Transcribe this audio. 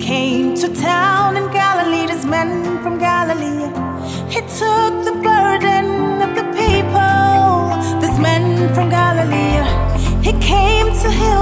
came to town in Galilee, this man from Galilee. He took the burden of the people, this man from Galilee. He came to heal.